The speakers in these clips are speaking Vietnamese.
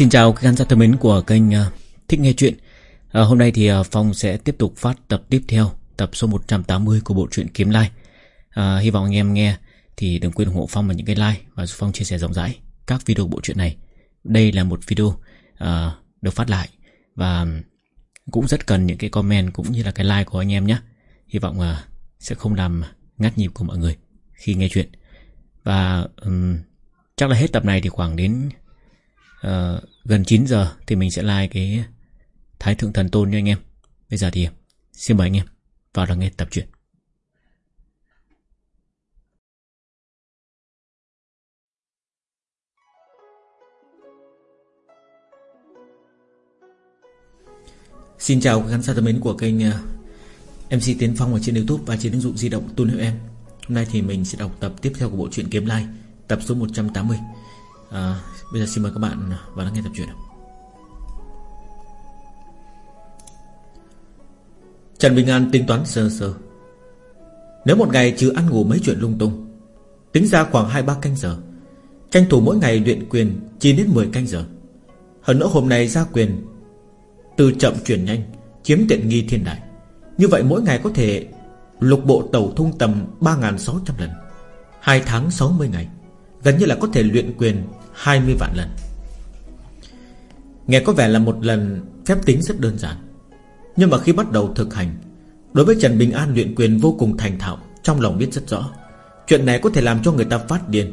Xin chào các khán giả thân mến của kênh ờ, Thích Nghe Chuyện. À, Hôm nay thì ờ, Phong sẽ tiếp tục phát tập tiếp theo Tập số 180 của bộ truyện Kiếm Lai. À, Hy vọng anh em nghe Thì đừng quên ủng hộ Phong bằng những cái like Và giúp Phong chia sẻ rộng rãi các video của bộ truyện này. Đây là một video à, được phát lại Và cũng rất cần những cái comment Cũng như là cái like của anh em nhé. Hy vọng à, sẽ không làm ngắt nhịp của mọi người Khi nghe chuyện. Và um, chắc là hết tập này thì khoảng đến uh, gần 9 giờ thì mình sẽ like cái Thái Thượng Thần Tôn nha anh em. Bây giờ thì xin mời anh em vào lắng nghe tập truyện. Xin chào các khán giả thân mến của kênh ờ, MC Tiến Phong ở trên YouTube và trên ứng dụng di động Tôn Hiệu Em. Hôm nay thì mình sẽ đọc tập tiếp theo của bộ truyện Kiếm Lai, tập số 180. À, bây giờ xin mời các bạn vào lắng nghe tập truyện Trần Bình An tính toán sơ sơ. Nếu một ngày trừ ăn ngủ mấy chuyện lung tung Tính ra khoảng 2-3 canh giờ Tranh thủ mỗi ngày luyện quyền Chỉ đến 10 canh giờ. Hơn nữa hôm nay ra quyền Từ chậm chuyển nhanh Chiếm tiện nghi thiên đại Như vậy mỗi ngày có thể Lục bộ tàu thung tầm 3.600 lần 2 tháng 60 ngày Gần như là có thể luyện quyền 20 vạn lần. Nghe có vẻ là một lần phép tính rất đơn giản, Nhưng mà khi bắt đầu thực hành, Đối với Trần Bình An luyện quyền vô cùng thành thạo, Trong lòng biết rất rõ, Chuyện này có thể làm cho người ta phát điên.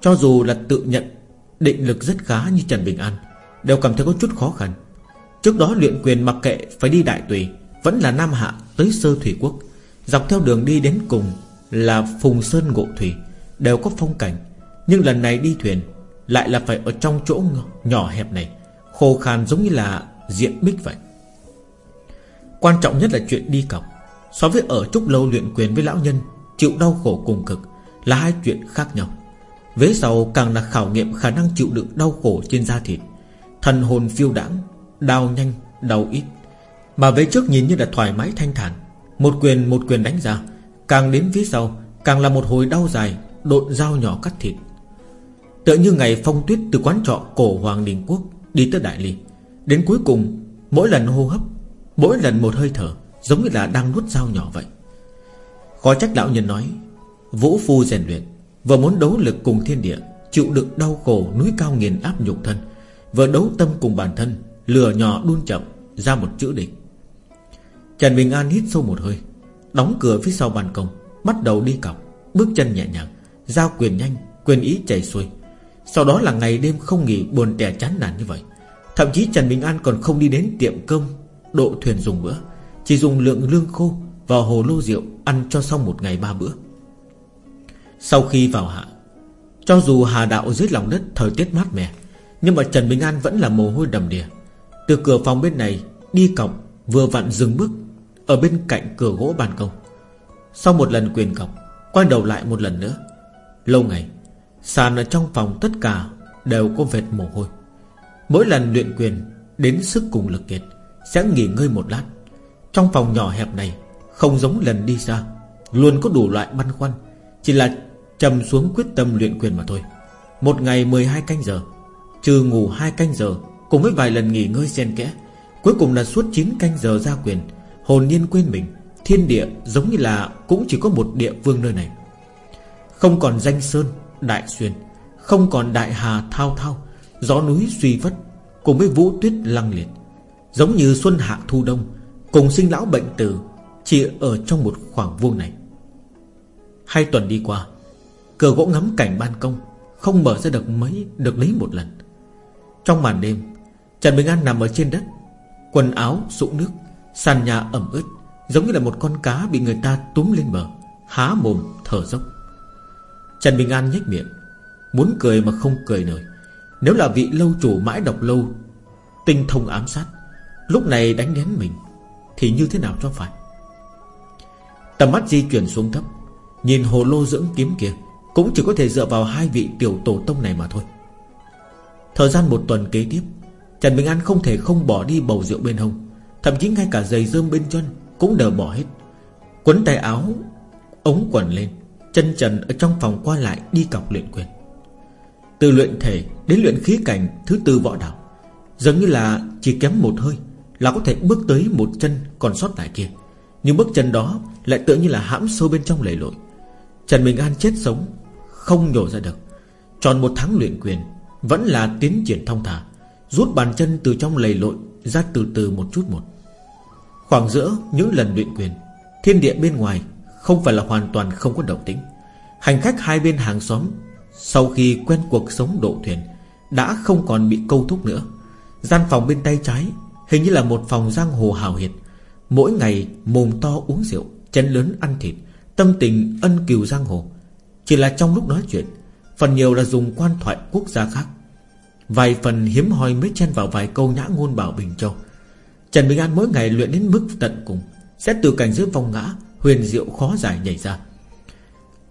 Cho dù là tự nhận Định lực rất khá như Trần Bình An, Đều cảm thấy có chút khó khăn. Trước đó luyện quyền mặc kệ phải đi đại tùy, Vẫn là Nam Hạ tới Sơ Thủy Quốc, Dọc theo đường đi đến cùng Là Phùng Sơn Ngộ Thủy, Đều có phong cảnh, Nhưng lần này đi thuyền lại là phải ở trong chỗ nhỏ hẹp này Khô khan giống như là diện bích vậy. Quan trọng nhất là chuyện đi cọc So với ở trúc lâu luyện quyền với lão nhân Chịu đau khổ cùng cực Là hai chuyện khác nhau. Vế sau càng là khảo nghiệm khả năng chịu đựng đau khổ trên da thịt. Thần hồn phiêu đãng Đau nhanh, đau ít. Mà vế trước nhìn như là thoải mái thanh thản. Một quyền một quyền đánh ra Càng đến phía sau Càng là một hồi đau dài Độn dao nhỏ cắt thịt. Tựa như ngày phong tuyết từ quán trọ cổ Hoàng Đình Quốc Đi tới Đại Ly. Đến cuối cùng, Mỗi lần hô hấp, Mỗi lần một hơi thở, Giống như là đang nuốt dao nhỏ vậy. Khó trách lão nhân nói, Vũ phu rèn luyện, Vừa muốn đấu lực cùng thiên địa, Chịu đựng đau khổ núi cao nghiền áp nhục thân, Vừa đấu tâm cùng bản thân, Lửa nhỏ đun chậm, Ra một chữ địch. Trần Bình An hít sâu một hơi, Đóng cửa phía sau ban công, Bắt đầu đi cọc, Bước chân nhẹ nhàng, Giao quyền nhanh, Quyền ý chảy xuôi sau đó là ngày đêm không nghỉ, buồn tẻ chán nản như vậy. Thậm chí Trần Bình An còn không đi đến tiệm cơm, Độ thuyền dùng bữa. Chỉ dùng lượng lương khô Vào hồ lô rượu Ăn cho xong một ngày ba bữa. Sau khi vào hạ, Cho dù hà đạo dưới lòng đất Thời tiết mát mẻ, Nhưng mà Trần Bình An vẫn là mồ hôi đầm đìa. Từ cửa phòng bên này Đi cọc vừa vặn dừng bước Ở bên cạnh cửa gỗ ban công. Sau một lần quyền cọc Quay đầu lại một lần nữa. Lâu ngày Sàn ở trong phòng tất cả Đều có vệt mồ hôi. Mỗi lần luyện quyền Đến sức cùng lực kiệt, Sẽ nghỉ ngơi một lát. Trong phòng nhỏ hẹp này, Không giống lần đi xa, Luôn có đủ loại băn khoăn, Chỉ là trầm xuống quyết tâm luyện quyền mà thôi. Một ngày 12 canh giờ, Trừ ngủ 2 canh giờ Cùng với vài lần nghỉ ngơi xen kẽ, Cuối cùng là suốt 9 canh giờ ra quyền, Hồn nhiên quên mình. Thiên địa giống như là Cũng chỉ có một địa vương nơi này. Không còn danh sơn Đại Xuyên, Không còn Đại Hà thao thao, Gió núi suy vất Cùng với vũ tuyết lăng liệt. Giống như xuân hạ thu đông, Cùng sinh lão bệnh tử Chỉ ở trong một khoảng vuông này. Hai tuần đi qua, Cửa gỗ ngắm cảnh ban công Không mở ra được mấy, Được lấy một lần. Trong màn đêm, Trần Bình An nằm ở trên đất, Quần áo sũng nước, Sàn nhà ẩm ướt, Giống như là một con cá bị người ta túm lên bờ, Há mồm thở dốc. Trần Bình An nhếch miệng, Muốn cười mà không cười nổi. Nếu là vị lâu chủ mãi độc lâu, Tinh thông ám sát, Lúc này đánh đến mình Thì như thế nào cho phải? Tầm mắt di chuyển xuống thấp, Nhìn hồ lô dưỡng kiếm kia Cũng chỉ có thể dựa vào hai vị tiểu tổ tông này mà thôi. Thời gian một tuần kế tiếp, Trần Bình An không thể không bỏ đi bầu rượu bên hông, Thậm chí ngay cả giày rơm bên chân Cũng đều bỏ hết. Quấn tay áo, Ống quần lên Chân trần ở trong phòng qua lại đi cọc luyện quyền. Từ luyện thể đến luyện khí cảnh thứ tư võ đạo, Giống như là chỉ kém một hơi Là có thể bước tới một chân còn sót lại kia. Nhưng bước chân đó Lại tựa như là hãm sâu bên trong lầy lội. Trần Bình An chết sống, Không nhổ ra được. Tròn một tháng luyện quyền, Vẫn là tiến triển thông thả, Rút bàn chân từ trong lầy lội Ra từ từ một chút một. Khoảng giữa những lần luyện quyền, Thiên địa bên ngoài không phải là hoàn toàn không có động tĩnh. Hành khách hai bên hàng xóm, Sau khi quen cuộc sống độ thuyền, Đã không còn bị câu thúc nữa. Gian phòng bên tay trái Hình như là một phòng giang hồ hào hiệt. Mỗi ngày mồm to uống rượu Chân lớn ăn thịt, Tâm tình ân kiều giang hồ. Chỉ là trong lúc nói chuyện, Phần nhiều là dùng quan thoại quốc gia khác. Vài phần hiếm hoi mới chen vào vài câu nhã ngôn bảo Bình Châu. Trần Bình An mỗi ngày luyện đến mức tận cùng Sẽ từ cảnh giới vong ngã Huyền diệu khó giải nhảy ra.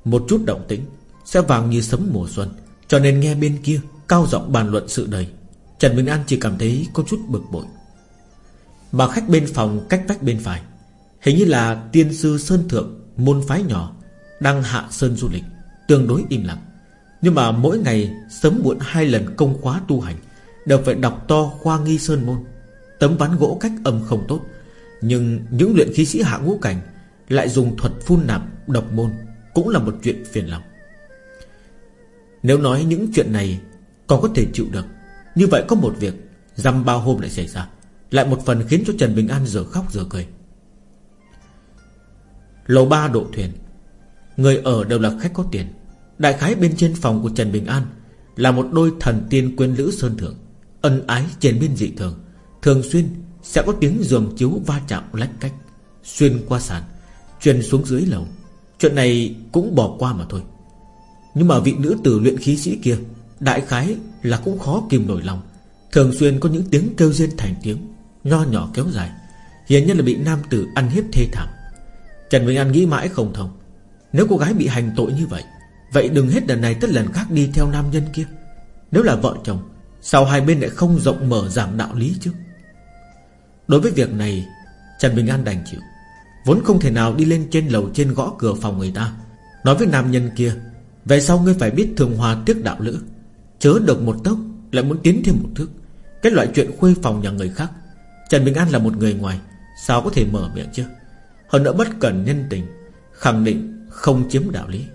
Một chút động tĩnh, Sẽ vàng như sấm mùa xuân, Cho nên nghe bên kia Cao giọng bàn luận sự đời. Trần Bình An chỉ cảm thấy có chút bực bội. Bà khách bên phòng cách vách bên phải, Hình như là tiên sư Sơn Thượng, Môn phái nhỏ, Đang hạ sơn du lịch, Tương đối im lặng. Nhưng mà mỗi ngày sớm muộn hai lần công khóa tu hành, Đều phải đọc to khoa nghi sơn môn, Tấm ván gỗ cách âm không tốt. Nhưng những luyện khí sĩ hạ ngũ cảnh lại dùng thuật phun nạp độc môn Cũng là một chuyện phiền lòng. Nếu nói những chuyện này Còn có thể chịu được, Như vậy có một việc Dăm bao hôm lại xảy ra, Lại một phần khiến cho Trần Bình An giờ khóc giờ cười. Lầu ba độ thuyền, Người ở đều là khách có tiền. Đại khái bên trên phòng của Trần Bình An Là một đôi thần tiên quyến lữ sơn thượng, Ân ái trên biên dị thường Thường xuyên sẽ có tiếng giường chiếu va chạm lách cách, Xuyên qua sàn. Truyền xuống dưới lầu. Chuyện này cũng bỏ qua mà thôi. Nhưng mà vị nữ tử luyện khí sĩ kia, Đại khái là cũng khó kìm nổi lòng. Thường xuyên có những tiếng kêu rên thành tiếng, Nho nhỏ kéo dài. Hiện nhân là bị nam tử ăn hiếp thê thảm. Trần Bình An nghĩ mãi không thông. Nếu cô gái bị hành tội như vậy Vậy đừng hết lần này tất lần khác đi theo nam nhân kia. Nếu là vợ chồng, Sao hai bên lại không rộng mở giảng đạo lý chứ? Đối với việc này, Trần Bình An đành chịu. Vốn không thể nào đi lên trên lầu trên gõ cửa phòng người ta. Nói với nam nhân kia, Về sau ngươi phải biết thường hòa tiếc đạo lữ, Chớ được một tốc Lại muốn tiến thêm một thước. Cái loại chuyện khuê phòng nhà người khác, Trần Bình An là một người ngoài, Sao có thể mở miệng chứ? Hơn nữa bất cần nhân tình, Khẳng định không chiếm đạo lý.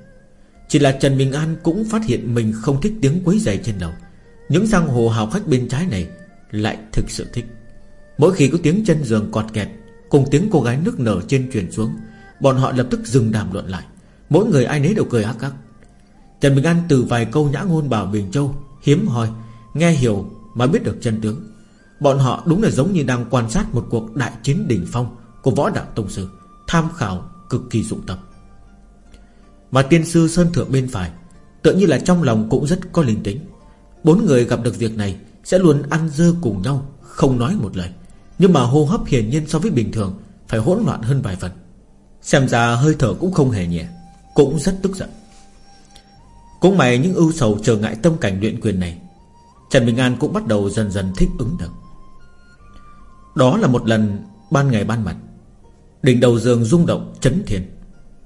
Chỉ là Trần Bình An cũng phát hiện Mình không thích tiếng quấy giày trên lầu. Những giang hồ hào khách bên trái này Lại thực sự thích. Mỗi khi có tiếng chân giường cọt kẹt Cùng tiếng cô gái nước nở trên truyền xuống, Bọn họ lập tức dừng đàm luận lại. Mỗi người ai nấy đều cười hắc hắc. Trần Bình An từ vài câu nhã ngôn bảo Bình Châu, Hiếm hoi, Nghe hiểu mà biết được chân tướng. Bọn họ đúng là giống như đang quan sát Một cuộc đại chiến đỉnh phong Của võ đạo tông sư, Tham khảo cực kỳ dụng tâm. Mà tiên sư Sơn Thượng bên phải Tự như là trong lòng cũng rất có linh tính. Bốn người gặp được việc này Sẽ luôn ăn dơ cùng nhau, Không nói một lời. Nhưng mà hô hấp hiển nhiên so với bình thường, Phải hỗn loạn hơn vài phần. Xem ra hơi thở cũng không hề nhẹ, Cũng rất tức giận. Cũng mày những ưu sầu trở ngại tâm cảnh luyện quyền này, Trần Bình An cũng bắt đầu dần dần thích ứng được. Đó là một lần Ban ngày ban mặt, Đỉnh đầu giường rung động, chấn thiên.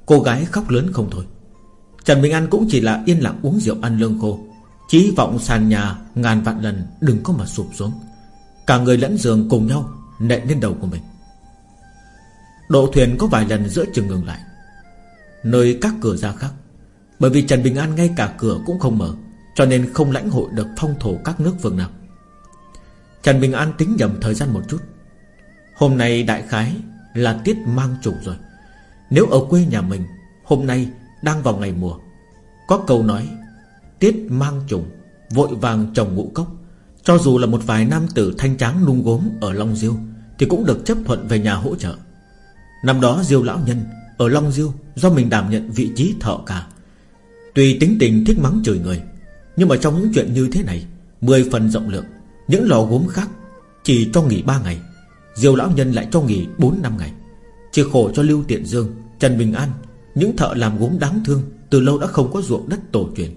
Cô gái khóc lớn không thôi. Trần Bình An cũng chỉ là yên lặng uống rượu ăn lương khô, Chí vọng sàn nhà Ngàn vạn lần đừng có mà sụp xuống. Cả người lẫn giường cùng nhau Nện lên đầu của mình. Độ thuyền có vài lần giữa chừng ngừng lại. Nơi các cửa ra khác. Bởi vì Trần Bình An ngay cả cửa cũng không mở, Cho nên không lãnh hội được phong thổ các nước phương nào Trần Bình An tính nhầm thời gian một chút. Hôm nay đại khái là tiết mang trùng rồi. Nếu ở quê nhà mình, Hôm nay đang vào ngày mùa, Có câu nói, Tiết mang trùng Vội vàng trồng ngũ cốc. Cho dù là một vài nam tử thanh tráng nung gốm Ở Long Diêu thì cũng được chấp thuận về nhà hỗ trợ. Năm đó Diêu lão nhân Ở Long Diêu do mình đảm nhận vị trí thợ cả Tuy tính tình thích mắng chửi người, Nhưng mà trong những chuyện như thế này, Mười phần rộng lượng, Những lò gốm khác Chỉ cho nghỉ ba ngày, Diêu lão nhân lại cho nghỉ 4 năm ngày. Chỉ khổ cho Lưu Tiện Dương, Trần Bình An, Những thợ làm gốm đáng thương Từ lâu đã không có ruộng đất tổ truyền.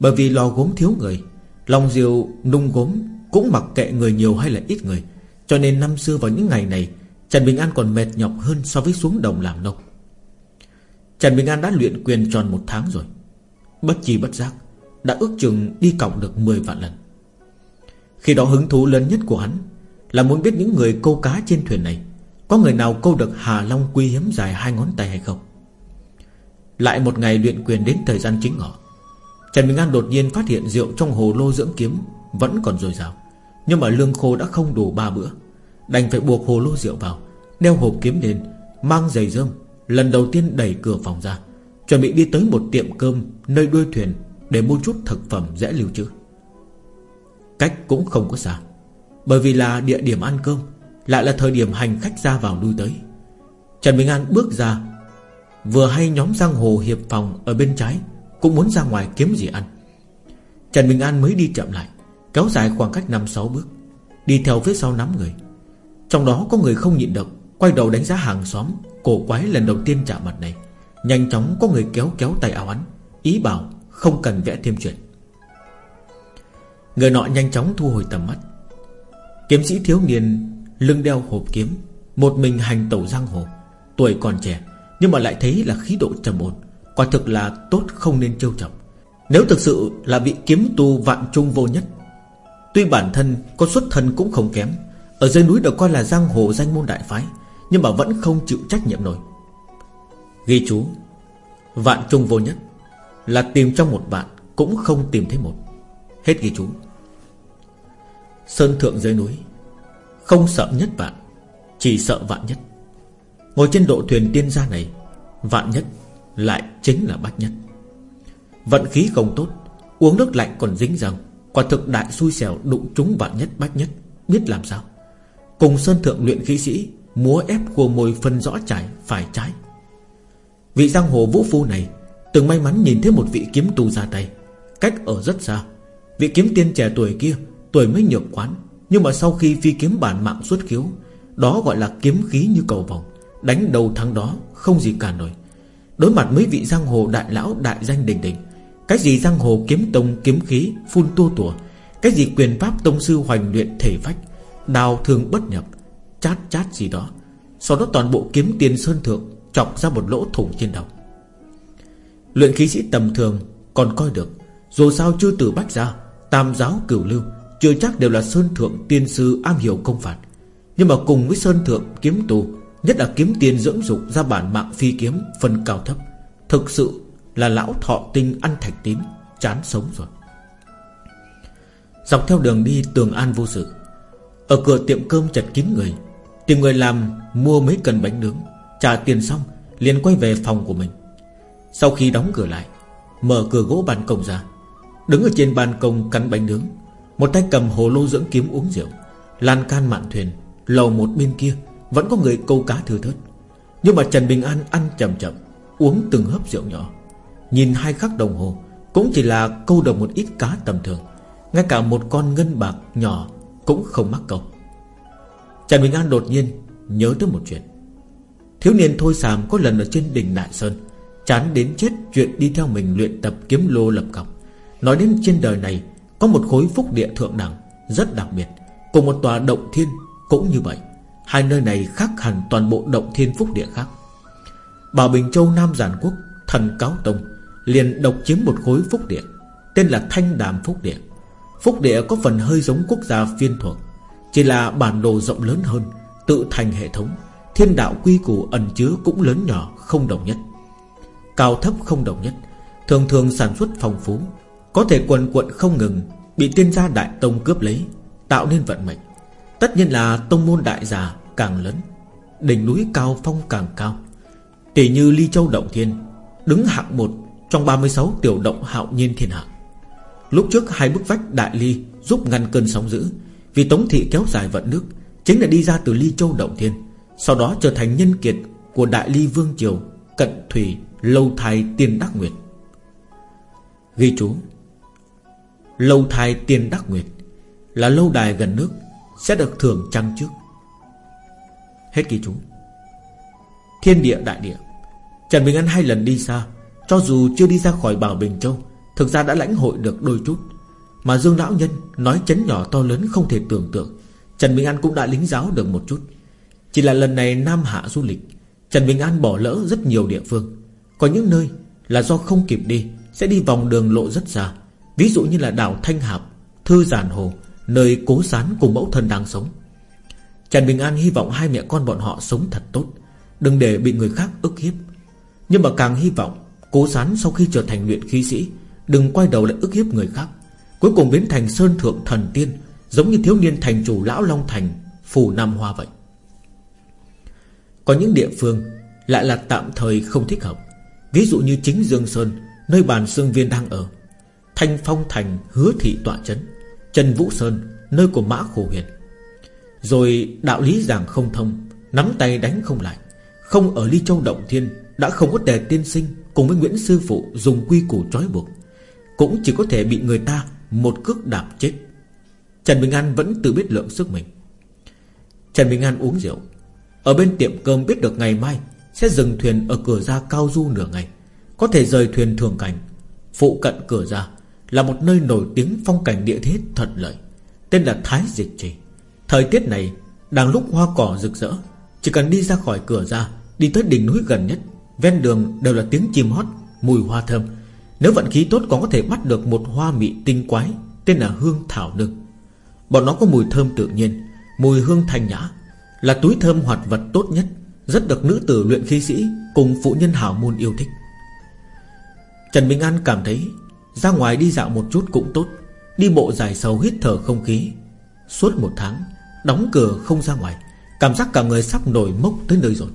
Bởi vì lò gốm thiếu người, Long Diêu nung gốm Cũng mặc kệ người nhiều hay là ít người cho nên năm xưa vào những ngày này, Trần Bình An còn mệt nhọc hơn so với xuống đồng làm nông. Trần Bình An đã luyện quyền tròn một tháng rồi. Bất chi bất giác, Đã ước chừng đi cọc được 10 vạn lần. Khi đó hứng thú lớn nhất của hắn Là muốn biết những người câu cá trên thuyền này Có người nào câu được Hà Long quý hiếm dài hai ngón tay hay không. Lại một ngày luyện quyền đến thời gian chính ngọ, Trần Bình An đột nhiên phát hiện rượu trong hồ lô dưỡng kiếm Vẫn còn dồi dào, Nhưng mà lương khô đã không đủ ba bữa. Đành phải buộc hồ lô rượu vào, Đeo hộp kiếm lên, Mang giày rơm Lần đầu tiên đẩy cửa phòng ra, Chuẩn bị đi tới một tiệm cơm Nơi đuôi thuyền Để mua chút thực phẩm dễ lưu trữ. Cách cũng không có xa, Bởi vì là địa điểm ăn cơm, Lại là thời điểm hành khách ra vào lui tới. Trần Bình An bước ra, Vừa hay nhóm giang hồ hiệp phòng Ở bên trái Cũng muốn ra ngoài kiếm gì ăn. Trần Bình An mới đi chậm lại, Kéo dài khoảng cách 5-6 bước, Đi theo phía sau nắm người. Trong đó có người không nhịn được, Quay đầu đánh giá hàng xóm. Cổ quái lần đầu tiên chạm mặt này, Nhanh chóng có người kéo kéo tay áo hắn, Ý bảo không cần vẽ thêm chuyện. Người nọ nhanh chóng thu hồi tầm mắt. Kiếm sĩ thiếu niên Lưng đeo hộp kiếm, Một mình hành tẩu giang hồ, Tuổi còn trẻ, Nhưng mà lại thấy là khí độ trầm ổn, Quả thực là tốt không nên trêu chọc. Nếu thực sự là vị kiếm tu vạn trung vô nhất, Tuy bản thân có xuất thân cũng không kém ở dưới núi được coi là giang hồ danh môn đại phái, Nhưng mà vẫn không chịu trách nhiệm nổi. Ghi chú, Vạn trung vô nhất, Là tìm trong một vạn Cũng không tìm thấy một. Hết ghi chú. Sơn thượng dưới núi, Không sợ nhất vạn, Chỉ sợ vạn nhất. Ngồi trên độ thuyền tiên gia này, Vạn nhất lại chính là bát nhất. Vận khí không tốt, Uống nước lạnh còn dính răng Quả thực đại xui xẻo đụng trúng vạn nhất bát nhất, Biết làm sao? Cùng Sơn Thượng luyện khí sĩ, Múa ép khua môi phân rõ trái phải trái. Vị giang hồ vũ phu này Từng may mắn nhìn thấy một vị kiếm tu ra tay, Cách ở rất xa. Vị kiếm tiên trẻ tuổi kia, Tuổi mới nhược quán, Nhưng mà sau khi phi kiếm bản mạng xuất khiếu, Đó gọi là kiếm khí như cầu vòng, Đánh đầu thắng đó, không gì cản nổi. Đối mặt mấy vị giang hồ đại lão đại danh đình đình Cái gì giang hồ kiếm tông, kiếm khí, Phun tua tủa Cái gì quyền pháp tông sư hoành luyện thể phách Đào thương bất nhập, Chát chát gì đó. Sau đó toàn bộ kiếm tiền sơn thượng Chọc ra một lỗ thủng trên đầu. Luyện khí sĩ tầm thường Còn coi được, Dù sao chưa từ bách ra Tam giáo cửu lưu, Chưa chắc đều là sơn thượng tiên sư am hiểu công phạt. Nhưng mà cùng với sơn thượng kiếm tù, Nhất là kiếm tiền dưỡng dục ra bản mạng phi kiếm, Phần cao thấp, Thực sự là lão thọ tinh ăn thạch tín Chán sống rồi. Dọc theo đường đi tường an vô sự ở cửa tiệm cơm chật kín người, Tìm người làm mua mấy cần bánh nướng, Trả tiền xong liền quay về phòng của mình. Sau khi đóng cửa lại, Mở cửa gỗ ban công ra, Đứng ở trên ban công cắn bánh nướng, Một tay cầm hồ lô dưỡng kiếm uống rượu, Lan can mạn thuyền, Lầu một bên kia Vẫn có người câu cá thừa thớt. Nhưng mà Trần Bình An ăn chậm chậm, Uống từng hớp rượu nhỏ. Nhìn hai khắc đồng hồ, Cũng chỉ là câu được một ít cá tầm thường, Ngay cả một con ngân bạc nhỏ cũng không mắc câu. Trần Bình An đột nhiên nhớ tới một chuyện. Thiếu niên Thôi Sàm có lần ở trên đỉnh Đại Sơn, Chán đến chết chuyện đi theo mình luyện tập kiếm lô lập cọc. Nói đến trên đời này, Có một khối phúc địa thượng đẳng Rất đặc biệt, Cùng một tòa động thiên cũng như vậy. Hai nơi này khác hẳn toàn bộ động thiên phúc địa khác. Bảo Bình Châu Nam Giản Quốc, Thần Cáo Tông, liền độc chiếm một khối phúc địa, Tên là Thanh Đàm Phúc Địa. Phúc địa có phần hơi giống quốc gia phiên thuộc, Chỉ là bản đồ rộng lớn hơn, Tự thành hệ thống, Thiên đạo quy củ ẩn chứa cũng lớn nhỏ, Không đồng nhất. Cao thấp không đồng nhất, Thường thường sản xuất phong phú, Có thể quần quận không ngừng, Bị tiên gia đại tông cướp lấy, Tạo nên vận mệnh. Tất nhiên là tông môn đại già càng lớn, Đỉnh núi cao phong càng cao. Tỷ như Ly Châu Động Thiên, Đứng hạng một trong 36 tiểu động hạo nhiên thiên hạ. Lúc trước hai bức vách đại ly Giúp ngăn cơn sóng dữ, Vì Tống Thị kéo dài vận nước, Chính là đi ra từ Ly Châu Động Thiên. Sau đó trở thành nhân kiệt của Đại Ly Vương Triều, Cận Thủy, Lâu Thai Tiên Đắc Nguyệt. Ghi chú. Lâu Thai Tiên Đắc Nguyệt Là lâu đài gần nước, Sẽ được thưởng trăng trước. Hết ghi chú. Thiên địa đại địa. Trần Bình An hai lần đi xa, Cho dù chưa đi ra khỏi Bảo Bình Châu Thực ra đã lãnh hội được đôi chút, Mà Dương Lão Nhân nói chấn nhỏ to lớn không thể tưởng tượng. Trần Bình An cũng đã lính giáo được một chút. Chỉ là lần này Nam Hạ du lịch, Trần Bình An bỏ lỡ rất nhiều địa phương. Có những nơi là do không kịp đi, Sẽ đi vòng đường lộ rất xa. Ví dụ như là đảo Thanh Hạp, Thư Giản Hồ, Nơi cố sán cùng mẫu thân đang sống. Trần Bình An hy vọng hai mẹ con bọn họ sống thật tốt, Đừng để bị người khác ức hiếp. Nhưng mà càng hy vọng, Cố sán sau khi trở thành luyện khí sĩ Đừng quay đầu lại ức hiếp người khác. Cuối cùng biến thành sơn thượng thần tiên, Giống như thiếu niên thành chủ lão Long Thành, Phù Nam Hoa vậy. Có những địa phương Lại là tạm thời không thích hợp. Ví dụ như chính Dương Sơn, Nơi bàn Sương Viên đang ở. Thanh Phong Thành hứa thị tọa chấn, Trần Vũ Sơn, Nơi của Mã Khổ Huyền Rồi đạo lý giảng không thông, Nắm tay đánh không lại. Không ở Ly Châu Động Thiên, Đã không có tề tiên sinh Cùng với Nguyễn Sư Phụ dùng quy củ trói buộc. Cũng chỉ có thể bị người ta Một cước đạp chết. Trần Bình An vẫn tự biết lượng sức mình. Trần Bình An uống rượu. Ở bên tiệm cơm biết được ngày mai Sẽ dừng thuyền ở cửa ra cao du nửa ngày. Có thể rời thuyền thường cảnh. Phụ cận cửa ra Là một nơi nổi tiếng phong cảnh địa thế thuận lợi, Tên là Thái Dịch Trì. Thời tiết này Đang lúc hoa cỏ rực rỡ, Chỉ cần đi ra khỏi cửa ra, Đi tới đỉnh núi gần nhất, Ven đường đều là tiếng chim hót, Mùi hoa thơm. Nếu vận khí tốt còn có thể bắt được một hoa mị tinh quái Tên là hương thảo nương Bọn nó có mùi thơm tự nhiên, Mùi hương thanh nhã, Là túi thơm hoạt vật tốt nhất, Rất được nữ tử luyện khí sĩ Cùng phụ nhân hảo môn yêu thích. Trần Bình An cảm thấy Ra ngoài đi dạo một chút cũng tốt, Đi bộ dài sâu hít thở không khí. Suốt một tháng, Đóng cửa không ra ngoài, Cảm giác cả người sắp nổi mốc tới nơi rồi.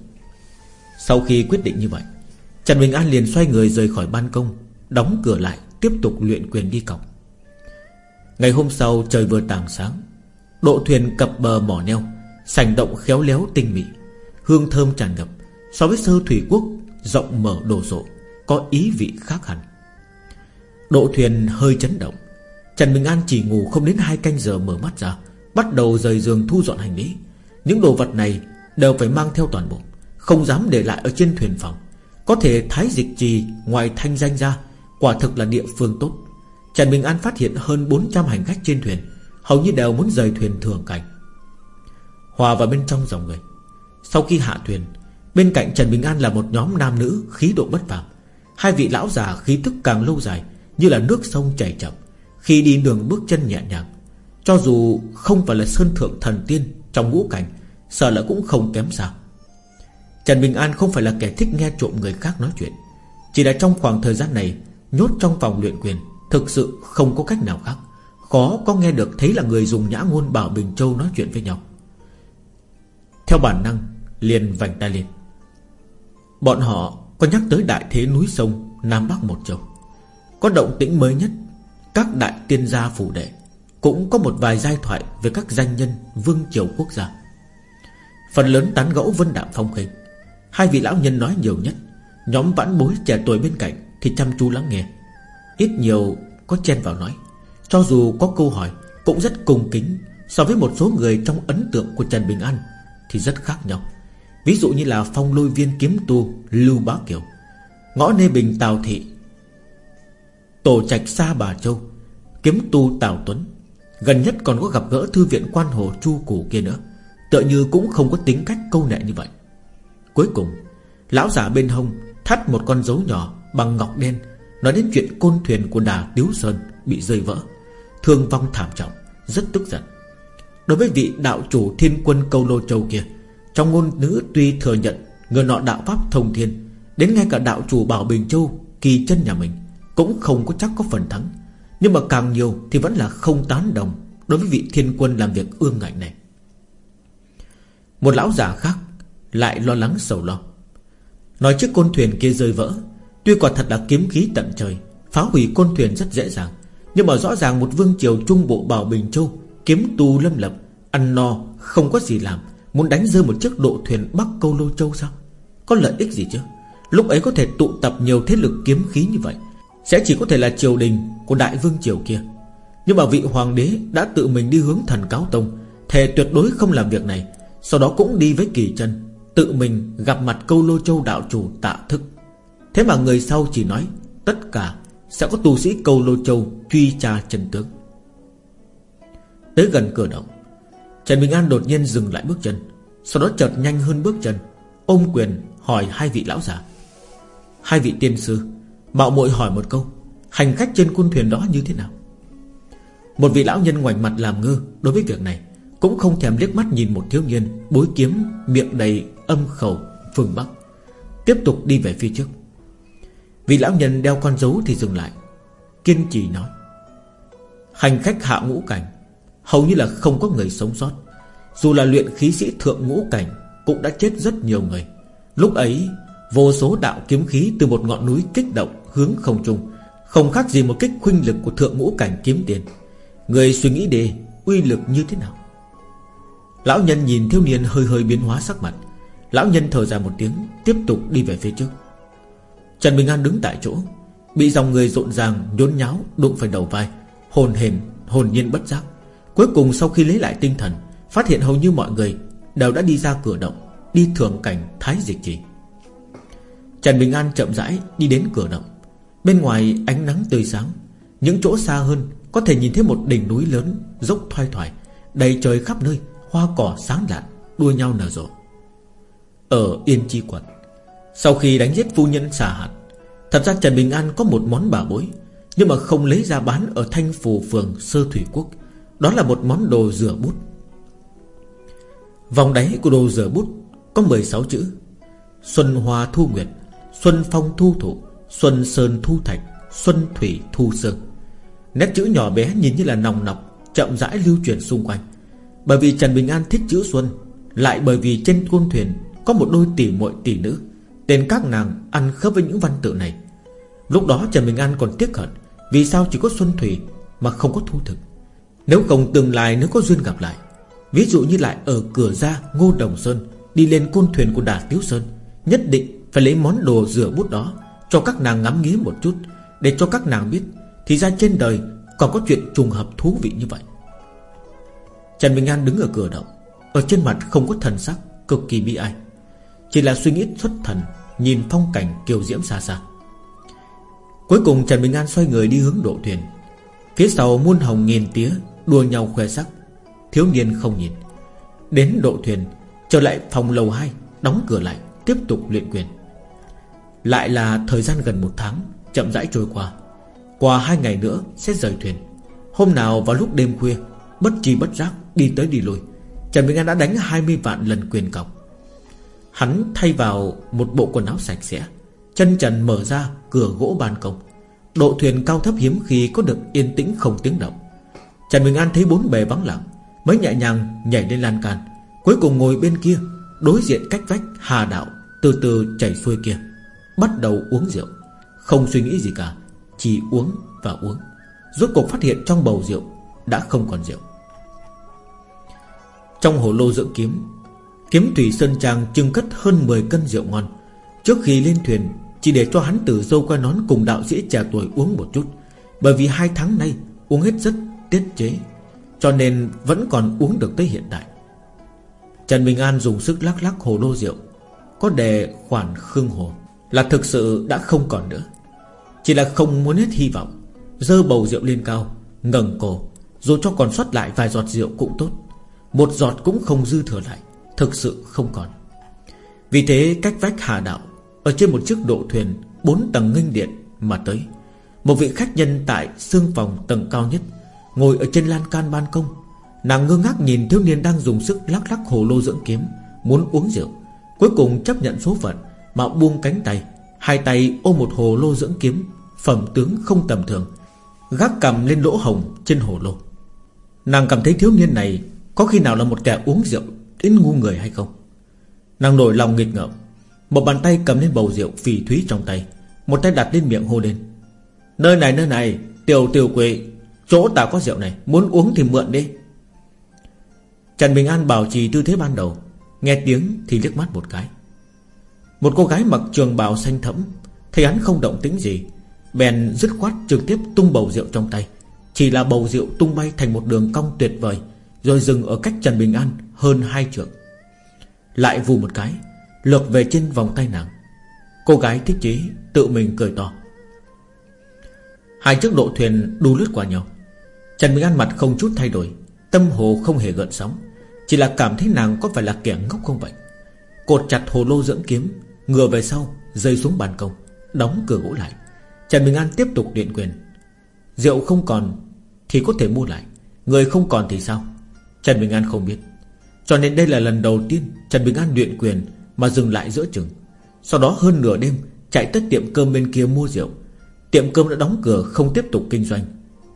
Sau khi quyết định như vậy, Trần Bình An liền xoay người rời khỏi ban công Đóng cửa lại, Tiếp tục luyện quyền đi cọc Ngày hôm sau, trời vừa tảng sáng, Độ thuyền cập bờ mỏ neo, Sành động khéo léo tinh mỹ Hương thơm tràn ngập. So với sơ thủy quốc, Rộng mở đồ sộ, Có ý vị khác hẳn. Độ thuyền hơi chấn động, Trần Bình An chỉ ngủ không đến hai canh giờ mở mắt ra, Bắt đầu rời giường thu dọn hành lý. Những đồ vật này đều phải mang theo toàn bộ, Không dám để lại ở trên thuyền phòng. Có thể thái dịch trì ngoài thanh danh ra Quả thực là địa phương tốt. Trần Bình An phát hiện hơn 400 hành khách trên thuyền, Hầu như đều muốn rời thuyền thường cảnh. Hòa vào bên trong dòng người. Sau khi hạ thuyền, Bên cạnh Trần Bình An là một nhóm nam nữ Khí độ bất phàm. Hai vị lão già khí tức càng lâu dài, Như là nước sông chảy chậm, Khi đi đường bước chân nhẹ nhàng. Cho dù không phải là sơn thượng thần tiên Trong ngũ cảnh, Sợ là cũng không kém sao Trần Bình An không phải là kẻ thích nghe trộm người khác nói chuyện. Chỉ là trong khoảng thời gian này Nhốt trong phòng luyện quyền, Thực sự không có cách nào khác. Khó có nghe được thấy là người dùng nhã ngôn Bảo Bình Châu nói chuyện với nhau. Theo bản năng, Liền vành tay lên. Bọn họ có nhắc tới đại thế núi sông Nam Bắc một châu. Có động tĩnh mới nhất, Các đại tiên gia phủ đệ, Cũng có một vài giai thoại Về các danh nhân vương triều quốc gia. Phần lớn tán gẫu vân đạm phong khinh Hai vị lão nhân nói nhiều nhất, Nhóm vãn bối trẻ tuổi bên cạnh thì chăm chú lắng nghe. Ít nhiều có chen vào nói. Cho dù có câu hỏi, Cũng rất cung kính So với một số người trong ấn tượng của Trần Bình An Thì rất khác nhau. Ví dụ như là phong lôi viên kiếm tu Lưu Bá Kiều, Ngõ Nê Bình Tào Thị, Tổ trạch Sa Bà Châu, Kiếm tu Tào Tuấn, Gần nhất còn có gặp gỡ thư viện quan hồ Chu Củ kia nữa. Tựa như cũng không có tính cách câu nệ như vậy. Cuối cùng, Lão giả bên hông Thắt một con dấu nhỏ bằng ngọc đen, Nói đến chuyện côn thuyền của đà Tiếu Sơn Bị rơi vỡ. Thương vong thảm trọng, Rất tức giận. Đối với vị đạo chủ thiên quân câu lô châu kia, Trong ngôn ngữ tuy thừa nhận Người nọ đạo pháp thông thiên, Đến ngay cả đạo chủ Bảo Bình Châu, Kỳ chân nhà mình, Cũng không có chắc có phần thắng. Nhưng mà càng nhiều thì vẫn là không tán đồng Đối với vị thiên quân làm việc ương ngạnh này. Một lão già khác Lại lo lắng sầu lo. Nói chiếc côn thuyền kia rơi vỡ Tuy quả thật là kiếm khí tận trời, Phá hủy côn thuyền rất dễ dàng, Nhưng mà rõ ràng một vương triều trung bộ Bảo Bình Châu, Kiếm tu lâm lập, Ăn no, không có gì làm, Muốn đánh rơi một chiếc độ thuyền Bắc Câu Lô Châu sao? Có lợi ích gì chứ? Lúc ấy có thể tụ tập nhiều thế lực kiếm khí như vậy, Sẽ chỉ có thể là triều đình Của đại vương triều kia. Nhưng mà vị hoàng đế đã tự mình đi hướng thần cáo tông, Thề tuyệt đối không làm việc này, Sau đó cũng đi với kỳ chân, Tự mình gặp mặt câu lô châu đạo chủ tạ thức. Thế mà người sau chỉ nói, Tất cả sẽ có tu sĩ cầu lô châu Truy tra chân tướng. Tới gần cửa động, Trần Bình An đột nhiên dừng lại bước chân, Sau đó chợt nhanh hơn bước chân. Ôm quyền hỏi hai vị lão già. Hai vị tiên sư, Mạo muội hỏi một câu, Hành khách trên quân thuyền đó như thế nào? Một vị lão nhân ngoảnh mặt làm ngơ Đối với việc này, Cũng không thèm liếc mắt nhìn một thiếu niên Bối kiếm miệng đầy âm khẩu phương Bắc, Tiếp tục đi về phía trước vì lão nhân đeo con dấu thì dừng lại. Kiên trì nói. Hành khách hạ ngũ cảnh, Hầu như là không có người sống sót. Dù là luyện khí sĩ thượng ngũ cảnh, Cũng đã chết rất nhiều người. Lúc ấy, Vô số đạo kiếm khí từ một ngọn núi kích động Hướng không trung, Không khác gì một kích khuynh lực của thượng ngũ cảnh kiếm tiền. Người suy nghĩ đề, Uy lực như thế nào? Lão nhân nhìn thiếu niên hơi hơi biến hóa sắc mặt. Lão nhân thở dài một tiếng, Tiếp tục đi về phía trước. Trần Bình An đứng tại chỗ, Bị dòng người rộn ràng, nhốn nháo, Đụng phải đầu vai, Hồn hển hồn nhiên bất giác. Cuối cùng sau khi lấy lại tinh thần, Phát hiện hầu như mọi người Đều đã đi ra cửa động, Đi thưởng cảnh thái dịch trì. Trần Bình An chậm rãi đi đến cửa động. Bên ngoài ánh nắng tươi sáng, Những chỗ xa hơn Có thể nhìn thấy một đỉnh núi lớn Dốc thoai thoải, Đầy trời khắp nơi, Hoa cỏ sáng lạn, Đua nhau nở rộ. Ở Yên Chi Quận sau khi đánh giết phu nhân xà hạt, Thật ra Trần Bình An có một món bảo bối, Nhưng mà không lấy ra bán Ở thanh phù phường Sơ Thủy Quốc. Đó là một món đồ rửa bút. Vòng đáy của đồ rửa bút Có 16 chữ. Xuân Hoa Thu Nguyệt, Xuân Phong Thu Thụ, Xuân Sơn Thu Thạch, Xuân Thủy Thu Sơn. Nét chữ nhỏ bé nhìn như là nòng nọc, Chậm rãi lưu truyền xung quanh. Bởi vì Trần Bình An thích chữ Xuân, Lại bởi vì trên con thuyền Có một đôi tỷ muội tỷ nữ. Tên các nàng ăn khớp với những văn tự này. Lúc đó Trần Bình An còn tiếc hận Vì sao chỉ có Xuân Thủy Mà không có thu thực. Nếu không tương lai nếu có duyên gặp lại, Ví dụ như lại ở cửa ra Ngô Đồng Sơn, Đi lên côn thuyền của Đà Tiếu Sơn, Nhất định phải lấy món đồ rửa bút đó Cho các nàng ngắm nghía một chút. Để cho các nàng biết Thì ra trên đời còn có chuyện trùng hợp thú vị như vậy. Trần Bình An đứng ở cửa động, Ở trên mặt không có thần sắc Cực kỳ bi ai. Chỉ là suy nghĩ xuất thần, Nhìn phong cảnh kiều diễm xa xa. Cuối cùng Trần Bình An xoay người đi hướng độ thuyền. Phía sau muôn hồng nghìn tía, Đua nhau khoe sắc. Thiếu niên không nhìn. Đến độ thuyền, Trở lại phòng lầu 2 Đóng cửa lại, Tiếp tục luyện quyền. Lại là thời gian gần một tháng, Chậm rãi trôi qua. Qua hai ngày nữa sẽ rời thuyền. Hôm nào vào lúc đêm khuya, Bất chi bất giác đi tới đi lui. Trần Bình An đã đánh 20 vạn lần quyền cọc. Hắn thay vào Một bộ quần áo sạch sẽ, Chân trần mở ra cửa gỗ ban công. Độ thuyền cao thấp hiếm khi có được yên tĩnh không tiếng động. Trần Bình An thấy bốn bề vắng lặng, Mới nhẹ nhàng nhảy lên lan can, Cuối cùng ngồi bên kia, Đối diện cách vách hà đạo Từ từ chảy xuôi kia, Bắt đầu uống rượu. Không suy nghĩ gì cả, Chỉ uống và uống. Rốt cuộc phát hiện trong bầu rượu Đã không còn rượu. Trong hồ lô dưỡng kiếm Kiếm Thủy Sơn Trang trưng cất hơn 10 cân rượu ngon. Trước khi lên thuyền, Chỉ để cho hắn từ dâu qua nón cùng đạo sĩ trẻ tuổi uống một chút. Bởi vì hai tháng nay, Uống hết rất tiết chế, Cho nên vẫn còn uống được tới hiện tại. Trần Bình An dùng sức lắc lắc hồ lô rượu, Có đề khoản khương hồ Là thực sự đã không còn nữa. Chỉ là không muốn hết hy vọng, Dơ bầu rượu lên cao, ngẩng cổ, Dù cho còn sót lại vài giọt rượu cũng tốt. Một giọt cũng không dư thừa lại. Thực sự không còn. Vì thế cách vách hà đạo, Ở trên một chiếc độ thuyền Bốn tầng nghênh điện mà tới, Một vị khách nhân tại xương phòng tầng cao nhất Ngồi ở trên lan can ban công. Nàng ngơ ngác nhìn thiếu niên đang dùng sức lắc lắc hồ lô dưỡng kiếm, Muốn uống rượu, Cuối cùng chấp nhận số phận Mà buông cánh tay, Hai tay ôm một hồ lô dưỡng kiếm, Phẩm tướng không tầm thường, Gác cầm lên lỗ hồng trên hồ lô. Nàng cảm thấy thiếu niên này Có khi nào là một kẻ uống rượu Đến ngu người hay không? Nàng nổi lòng nghịch ngợm, Một bàn tay cầm lên bầu rượu phì thúy trong tay, Một tay đặt lên miệng hô lên. Nơi này nơi này, Tiểu tiểu quỷ Chỗ ta có rượu này, Muốn uống thì mượn đi. Trần Bình An bảo trì tư thế ban đầu, Nghe tiếng thì liếc mắt một cái. Một cô gái mặc trường bào xanh thẫm, Thấy hắn không động tính gì, Bèn dứt khoát trực tiếp tung bầu rượu trong tay. Chỉ là bầu rượu tung bay thành một đường cong tuyệt vời, Rồi dừng ở cách Trần Bình An hơn hai trượng. Lại vù một cái Lược về trên vòng tay nàng. Cô gái thích chí tự mình cười to. Hai chiếc độ thuyền đu lướt qua nhau. Trần Bình An mặt không chút thay đổi, Tâm hồ không hề gợn sóng. Chỉ là cảm thấy nàng có phải là kẻ ngốc không vậy? Cột chặt hồ lô dưỡng kiếm Ngừa về sau, Rơi xuống bàn công, Đóng cửa gỗ lại. Trần Bình An tiếp tục điện quyền. Rượu không còn Thì có thể mua lại, Người không còn thì sao? Trần Bình An không biết. Cho nên đây là lần đầu tiên Trần Bình An luyện quyền Mà dừng lại giữa chừng. Sau đó hơn nửa đêm, Chạy tới tiệm cơm bên kia mua rượu. Tiệm cơm đã đóng cửa, không tiếp tục kinh doanh.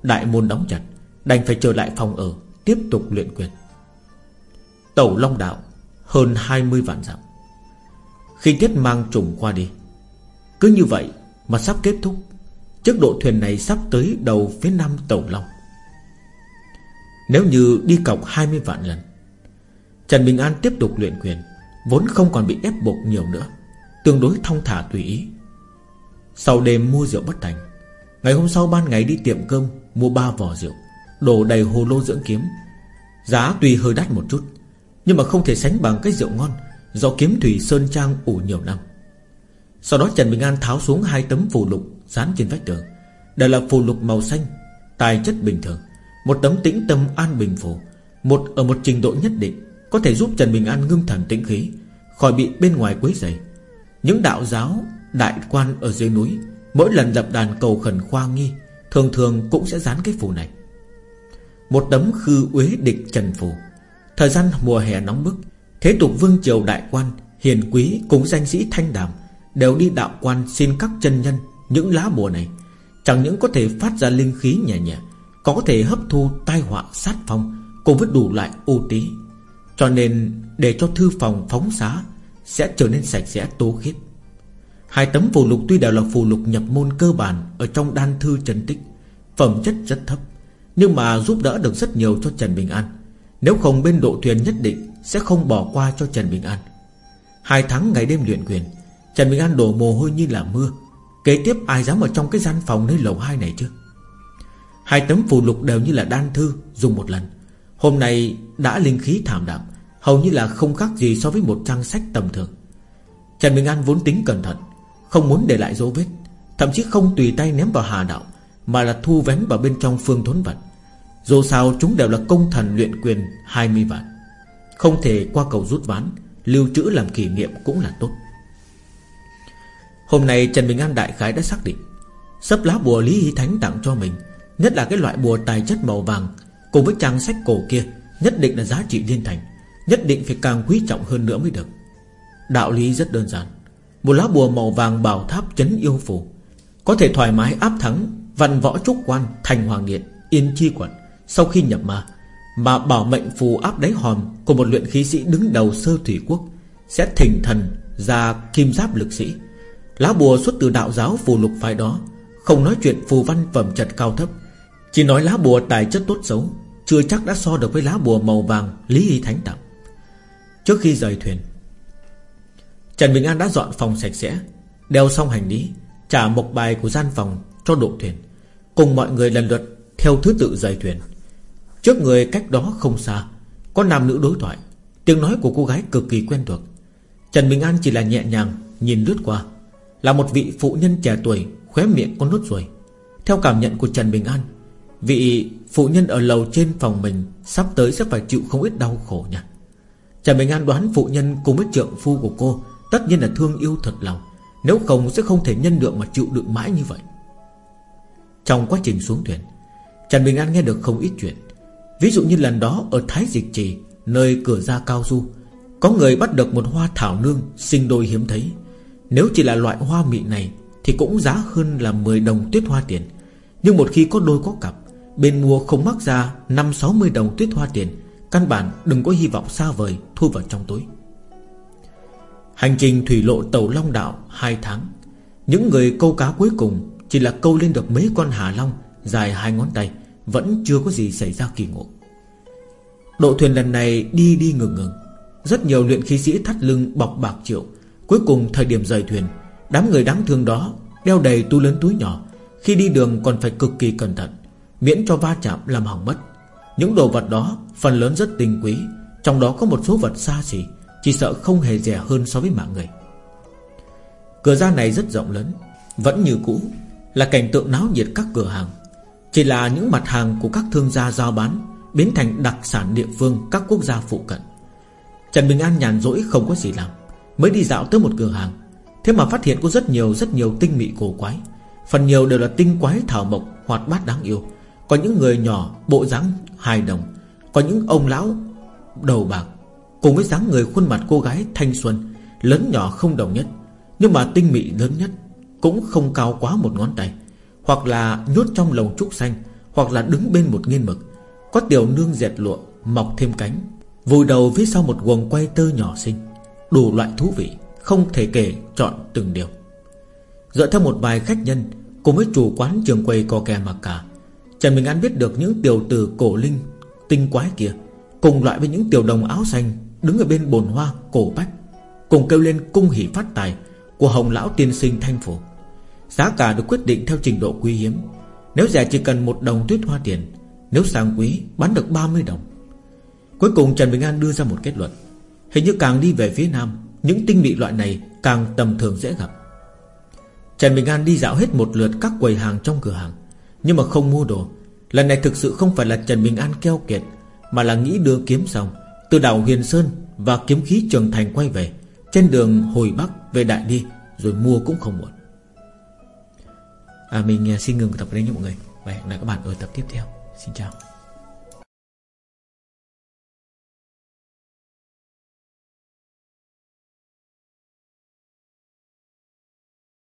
Đại môn đóng chặt, Đành phải trở lại phòng ở, Tiếp tục luyện quyền. Tẩu Long Đạo, Hơn 20 vạn dặm. Khi tiết mang trùng qua đi, Cứ như vậy mà sắp kết thúc. Chiếc độ thuyền này sắp tới đầu phía nam Tẩu Long. Nếu như đi cọc 20 vạn lần Trần Bình An tiếp tục luyện quyền, Vốn không còn bị ép buộc nhiều nữa, Tương đối thong thả tùy ý. Sau đêm mua rượu bất thành, Ngày hôm sau ban ngày đi tiệm cơm Mua ba vò rượu, Đổ đầy hồ lô dưỡng kiếm. Giá tuy hơi đắt một chút, Nhưng mà không thể sánh bằng cái rượu ngon Do kiếm thủy Sơn Trang ủ nhiều năm. Sau đó Trần Bình An tháo xuống hai tấm phù lục Dán trên vách tường Đây là phù lục màu xanh, Tài chất bình thường, Một tấm tĩnh tâm an bình phù, Một ở một trình độ nhất định. Có thể giúp Trần Bình An ngưng thần tĩnh khí, Khỏi bị bên ngoài quấy rầy. Những đạo giáo, Đại quan ở dưới núi, Mỗi lần dập đàn cầu khẩn khoa nghi, Thường thường cũng sẽ dán cái phù này. Một tấm khư uế địch trần phù. Thời gian mùa hè nóng bức, Thế tục vương triều đại quan, Hiền quý cùng danh sĩ thanh đàm Đều đi đạo quan xin các chân nhân Những lá bùa này. Chẳng những có thể phát ra linh khí nhẹ nhẹ Còn có thể hấp thu tai họa sát phong Cùng với đủ loại ưu tí. Cho nên để cho thư phòng phóng xá Sẽ trở nên sạch sẽ tố khiết. Hai tấm phù lục tuy đều là phù lục nhập môn cơ bản Ở trong đan thư trần tích, Phẩm chất rất thấp, Nhưng mà giúp đỡ được rất nhiều cho Trần Bình An. Nếu không bên độ thuyền nhất định Sẽ không bỏ qua cho Trần Bình An. Hai tháng ngày đêm luyện quyền, Trần Bình An đổ mồ hôi như là mưa. Kế tiếp ai dám ở trong cái gian phòng nơi lầu hai này chứ? Hai tấm phù lục đều như là đan thư, Dùng một lần. Hôm nay đã linh khí thảm đạm. Hầu như là không khác gì so với một trang sách tầm thường. Trần Bình An vốn tính cẩn thận, Không muốn để lại dấu vết, Thậm chí không tùy tay ném vào hà đạo, Mà là thu vén vào bên trong phương thốn vật. Dù sao chúng đều là công thần luyện quyền 20 vạn, Không thể qua cầu rút ván, Lưu trữ làm kỷ niệm cũng là tốt. Hôm nay Trần Bình An đại khái đã xác định, Sấp lá bùa Lý Hy Thánh tặng cho mình, Nhất là cái loại bùa tài chất màu vàng, Cùng với trang sách cổ kia, Nhất định là giá trị liên thành. Nhất định phải càng quý trọng hơn nữa mới được. Đạo lý rất đơn giản. Một lá bùa màu vàng bảo tháp chấn yêu phù, Có thể thoải mái áp thắng Văn võ trúc quan, thành hoàng điện Yên chi quận. Sau khi nhập ma, Mà bảo mệnh phù áp đáy hòm Của một luyện khí sĩ đứng đầu sơ thủy quốc, Sẽ thỉnh thần ra kim giáp lực sĩ. Lá bùa xuất từ đạo giáo phù lục phái đó, Không nói chuyện phù văn phẩm chất cao thấp, Chỉ nói lá bùa tài chất tốt xấu, Chưa chắc đã so được với lá bùa màu vàng Lý Y Thánh tặng Trước khi rời thuyền, Trần Bình An đã dọn phòng sạch sẽ, Đeo xong hành lý, Trả mộc bài của gian phòng cho độ thuyền, Cùng mọi người lần lượt Theo thứ tự rời thuyền. Trước người cách đó không xa, Có nam nữ đối thoại, Tiếng nói của cô gái cực kỳ quen thuộc. Trần Bình An chỉ là nhẹ nhàng Nhìn lướt qua, Là một vị phụ nhân trẻ tuổi, Khóe miệng có nốt ruồi. Theo cảm nhận của Trần Bình An, Vị phụ nhân ở lầu trên phòng mình Sắp tới sẽ phải chịu không ít đau khổ nha. Trần Bình An đoán phụ nhân cùng với trượng phu của cô, Tất nhiên là thương yêu thật lòng. Nếu không sẽ không thể nhân lượng mà chịu đựng mãi như vậy. Trong quá trình xuống thuyền Trần Bình An nghe được không ít chuyện. Ví dụ như lần đó ở Thái Dịch Trì, Nơi cửa ra cao du Có người bắt được một hoa thảo nương Sinh đôi hiếm thấy. Nếu chỉ là loại hoa mị này Thì cũng giá hơn là 10 đồng tuyết hoa tiền. Nhưng một khi có đôi có cặp, Bên mua không mắc ra 5-60 đồng tuyết hoa tiền Căn bản đừng có hy vọng xa vời Thu vào trong túi. Hành trình thủy lộ tàu Long Đạo 2 tháng. Những người câu cá cuối cùng Chỉ là câu lên được mấy con hà long Dài hai ngón tay, Vẫn chưa có gì xảy ra kỳ ngộ. Độ thuyền lần này đi đi ngừng ngừng. Rất nhiều luyện khí sĩ thắt lưng bọc bạc triệu. Cuối cùng thời điểm rời thuyền, Đám người đáng thương đó Đeo đầy túi lớn túi nhỏ. Khi đi đường còn phải cực kỳ cẩn thận, Miễn cho va chạm làm hỏng mất. Những đồ vật đó, phần lớn rất tinh quý, Trong đó có một số vật xa xỉ, Chỉ sợ không hề rẻ hơn so với mạng người. Cửa ra này rất rộng lớn, Vẫn như cũ, Là cảnh tượng náo nhiệt các cửa hàng. Chỉ là những mặt hàng của các thương gia giao bán, Biến thành đặc sản địa phương Các quốc gia phụ cận. Trần Bình An nhàn rỗi không có gì làm, Mới đi dạo tới một cửa hàng. Thế mà phát hiện có rất nhiều rất nhiều tinh mị cổ quái, Phần nhiều đều là tinh quái thảo mộc, Hoạt bát đáng yêu có những người nhỏ bộ dáng hài đồng, Có những ông lão đầu bạc Cùng với dáng người khuôn mặt cô gái thanh xuân, Lớn nhỏ không đồng nhất, Nhưng mà tinh mị lớn nhất Cũng không cao quá một ngón tay, Hoặc là nhốt trong lồng trúc xanh, Hoặc là đứng bên một nghiên mực, Có tiểu nương dệt lụa, Mọc thêm cánh, Vùi đầu phía sau một quần quay tơ nhỏ xinh, Đủ loại thú vị, Không thể kể chọn từng điều. Dựa theo một vài khách nhân Cùng với chủ quán trường quầy co kè mặc cả Trần Bình An biết được những tiểu tử cổ linh, Tinh quái kia, Cùng loại với những tiểu đồng áo xanh Đứng ở bên bồn hoa cổ bách, Cùng kêu lên cung hỷ phát tài Của hồng lão tiên sinh thanh phổ. Giá cả được quyết định theo trình độ quý hiếm. Nếu rẻ chỉ cần một đồng tuyết hoa tiền, Nếu sang quý bán được 30 đồng. Cuối cùng Trần Bình An đưa ra một kết luận. Hình như càng đi về phía nam, Những tinh bị loại này càng tầm thường dễ gặp. Trần Bình An đi dạo hết một lượt các quầy hàng trong cửa hàng. Nhưng mà không mua đồ. Lần này thực sự không phải là Trần Bình An keo kiệt Mà là nghĩ đưa kiếm xong Từ đảo Huyền Sơn và kiếm khí Trường Thành quay về. Trên đường hồi Bắc về Đại Đi Rồi mua cũng không muộn. À, Mình à, xin ngừng tập đây nha mọi người. Và hẹn gặp lại các bạn ở tập tiếp theo. Xin chào.